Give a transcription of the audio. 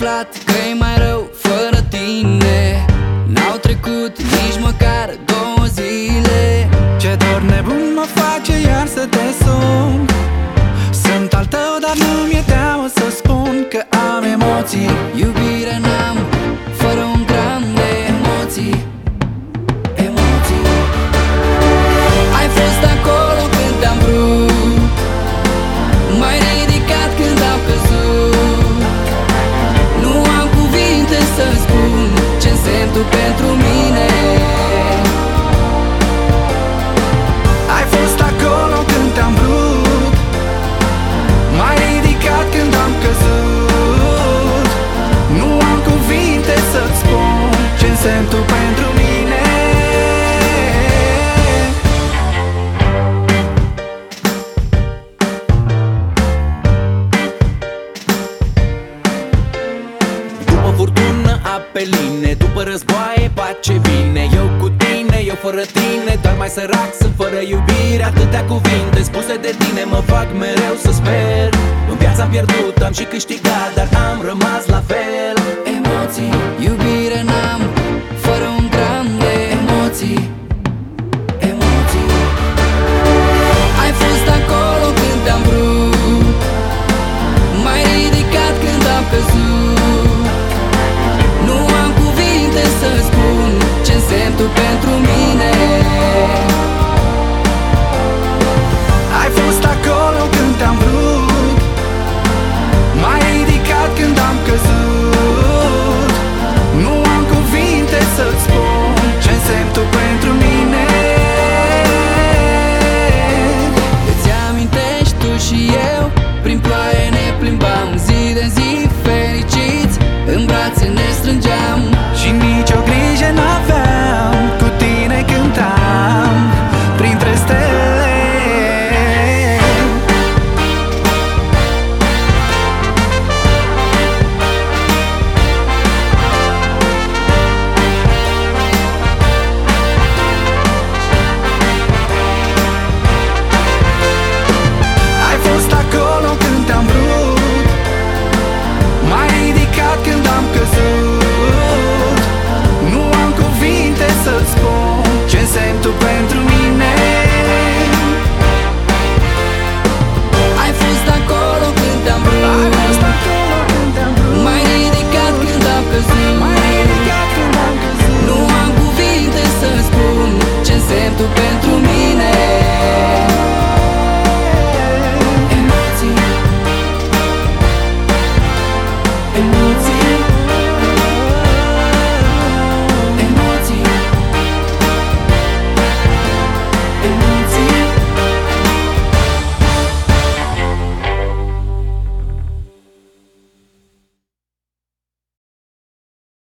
aflat că e mai rău fără tine. N-au trecut nici măcar două zile. Ce dor nebun mă face iar să te sun. Sunt al tău, dar nu-mi e teamă să spun că am emoții. pe line. După războaie pace vine Eu cu tine, eu fără tine. Dar mai sărac sunt fără iubire. Atâtea cuvinte spuse de tine Mă fac mereu să sper. În viața am pierdut, am și câștigat Dar am rămas la fel. estés.